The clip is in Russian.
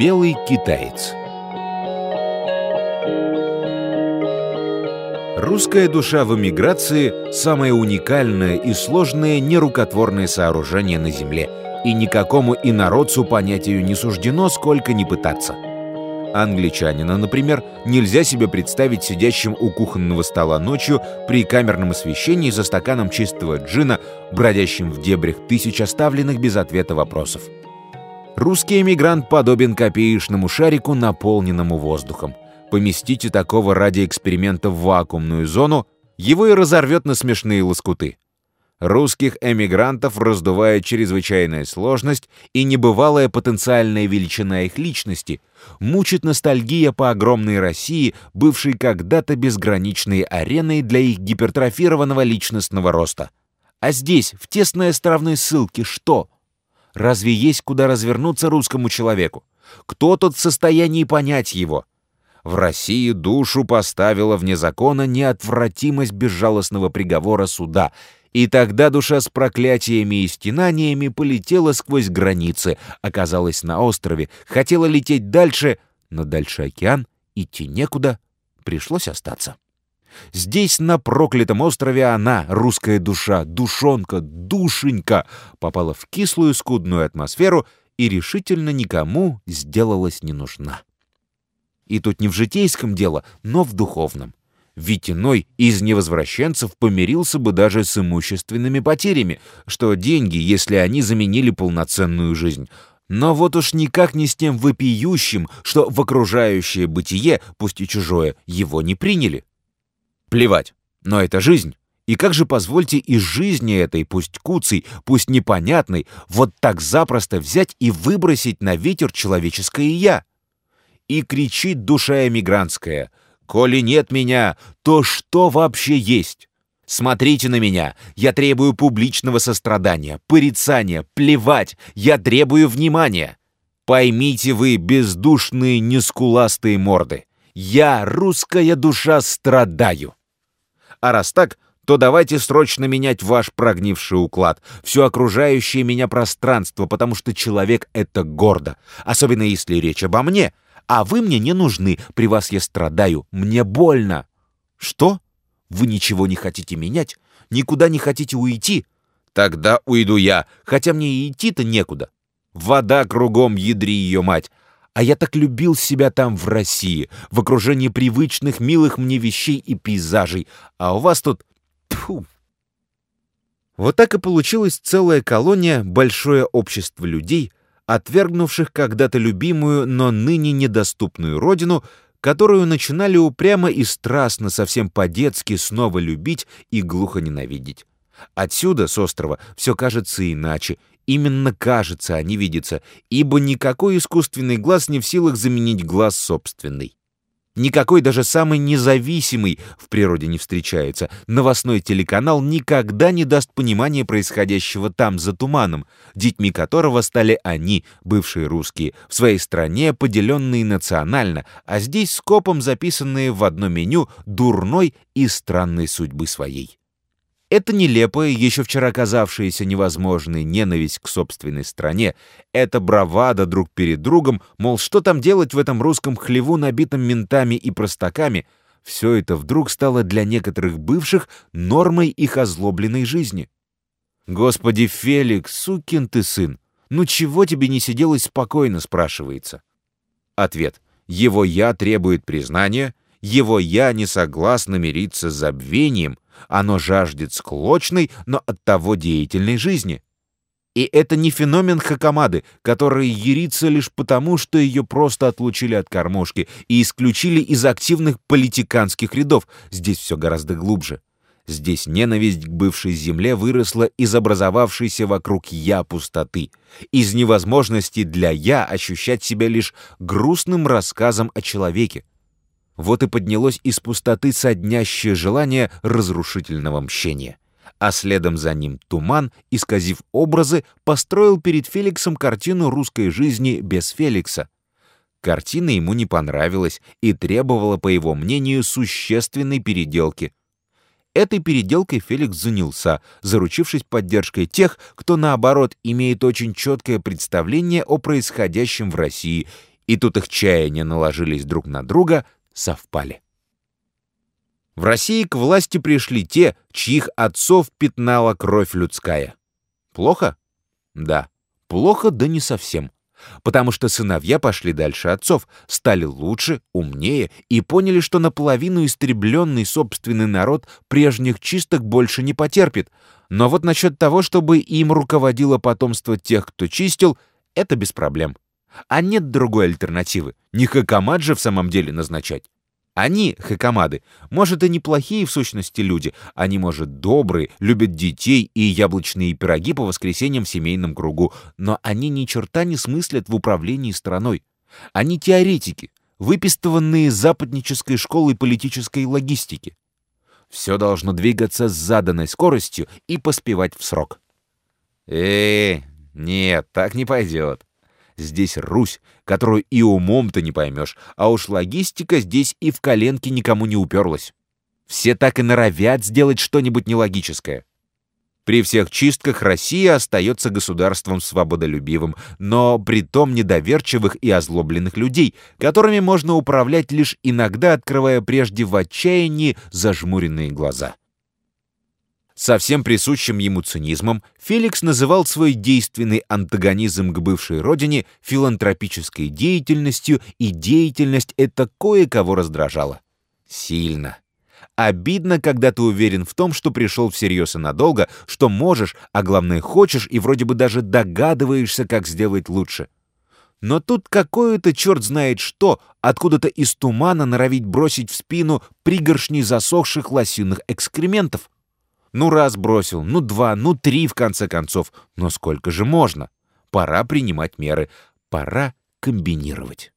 Белый китаец Русская душа в эмиграции – самое уникальное и сложное нерукотворное сооружение на Земле, и никакому инородцу понять ее не суждено, сколько ни пытаться. Англичанина, например, нельзя себе представить сидящим у кухонного стола ночью при камерном освещении за стаканом чистого джина, бродящим в дебрях тысяч оставленных без ответа вопросов. Русский эмигрант подобен копеечному шарику, наполненному воздухом. Поместите такого ради эксперимента в вакуумную зону, его и разорвет на смешные лоскуты. Русских эмигрантов раздувает чрезвычайная сложность и небывалая потенциальная величина их личности, мучит ностальгия по огромной России, бывшей когда-то безграничной ареной для их гипертрофированного личностного роста. А здесь, в тесной островной ссылке, что? Разве есть куда развернуться русскому человеку? Кто тот в состоянии понять его? В России душу поставила вне закона неотвратимость безжалостного приговора суда, и тогда душа с проклятиями и стенаниями полетела сквозь границы, оказалась на острове, хотела лететь дальше, но дальше океан, идти некуда, пришлось остаться. Здесь, на проклятом острове, она, русская душа, душонка, душенька, попала в кислую скудную атмосферу и решительно никому сделалась не нужна. И тут не в житейском дело, но в духовном. Ведь иной из невозвращенцев помирился бы даже с имущественными потерями, что деньги, если они заменили полноценную жизнь. Но вот уж никак не с тем вопиющим, что в окружающее бытие, пусть и чужое, его не приняли. Плевать, но это жизнь. И как же, позвольте, из жизни этой, пусть куцей, пусть непонятной, вот так запросто взять и выбросить на ветер человеческое «я»? и кричит душа эмигрантская. «Коли нет меня, то что вообще есть? Смотрите на меня, я требую публичного сострадания, порицания, плевать, я требую внимания. Поймите вы, бездушные нескуластые морды, я, русская душа, страдаю. А раз так, то давайте срочно менять ваш прогнивший уклад, все окружающее меня пространство, потому что человек — это гордо, особенно если речь обо мне — а вы мне не нужны, при вас я страдаю, мне больно. Что? Вы ничего не хотите менять? Никуда не хотите уйти? Тогда уйду я, хотя мне и идти-то некуда. Вода кругом, ядри ее мать. А я так любил себя там, в России, в окружении привычных, милых мне вещей и пейзажей. А у вас тут... Тьфу. Вот так и получилась целая колония, большое общество людей — отвергнувших когда-то любимую, но ныне недоступную родину, которую начинали упрямо и страстно, совсем по-детски снова любить и глухо ненавидеть. Отсюда, с острова, все кажется иначе. Именно кажется, а не видится, ибо никакой искусственный глаз не в силах заменить глаз собственный. Никакой даже самый независимый в природе не встречается. Новостной телеканал никогда не даст понимания происходящего там, за туманом, детьми которого стали они, бывшие русские, в своей стране, поделенные национально, а здесь скопом записанные в одно меню дурной и странной судьбы своей. Это нелепая, еще вчера казавшаяся невозможной ненависть к собственной стране, это бравада друг перед другом, мол, что там делать в этом русском хлеву, набитом ментами и простаками, все это вдруг стало для некоторых бывших нормой их озлобленной жизни. «Господи, Феликс, сукин ты сын, ну чего тебе не сиделось спокойно?» спрашивается. Ответ. Его «я» требует признания, его «я» не согласно мириться с забвением, оно жаждет склочной, но оттого деятельной жизни. И это не феномен Хакамады, который ерится лишь потому, что ее просто отлучили от кормушки и исключили из активных политиканских рядов. Здесь все гораздо глубже. Здесь ненависть к бывшей земле выросла из образовавшейся вокруг «я» пустоты, из невозможности для «я» ощущать себя лишь грустным рассказом о человеке. Вот и поднялось из пустоты соднящее желание разрушительного мщения. А следом за ним туман, исказив образы, построил перед Феликсом картину русской жизни без Феликса. Картина ему не понравилась и требовала, по его мнению, существенной переделки. Этой переделкой Феликс занялся, заручившись поддержкой тех, кто, наоборот, имеет очень четкое представление о происходящем в России И тут их чаяния наложились друг на друга, совпали. В России к власти пришли те, чьих отцов пятнала кровь людская. Плохо? Да. Плохо, да не совсем. Потому что сыновья пошли дальше отцов, стали лучше, умнее и поняли, что наполовину истребленный собственный народ прежних чисток больше не потерпит. Но вот насчет того, чтобы им руководило потомство тех, кто чистил, это без проблем. А нет другой альтернативы. Не Хакамад же в самом деле назначать. Они, хакамады, может, и неплохие в сущности люди, они, может, добрые, любят детей и яблочные пироги по воскресеньям в семейном кругу, но они ни черта не смыслят в управлении страной. Они теоретики, выпистыванные западнической школой политической логистики. Все должно двигаться с заданной скоростью и поспевать в срок. Э, нет, так не пойдет. Здесь Русь, которую и умом-то не поймешь, а уж логистика здесь и в коленке никому не уперлась. Все так и норовят сделать что-нибудь нелогическое. При всех чистках Россия остается государством свободолюбивым, но при том недоверчивых и озлобленных людей, которыми можно управлять лишь иногда, открывая прежде в отчаянии зажмуренные глаза. Со всем присущим ему цинизмом Феликс называл свой действенный антагонизм к бывшей родине филантропической деятельностью, и деятельность это кое-кого раздражала. Сильно. Обидно, когда ты уверен в том, что пришел всерьез и надолго, что можешь, а главное хочешь, и вроде бы даже догадываешься, как сделать лучше. Но тут какое-то черт знает что, откуда-то из тумана норовить бросить в спину пригоршни засохших лосиных экскрементов. Ну раз бросил, ну два, ну три в конце концов. Но сколько же можно? Пора принимать меры. Пора комбинировать.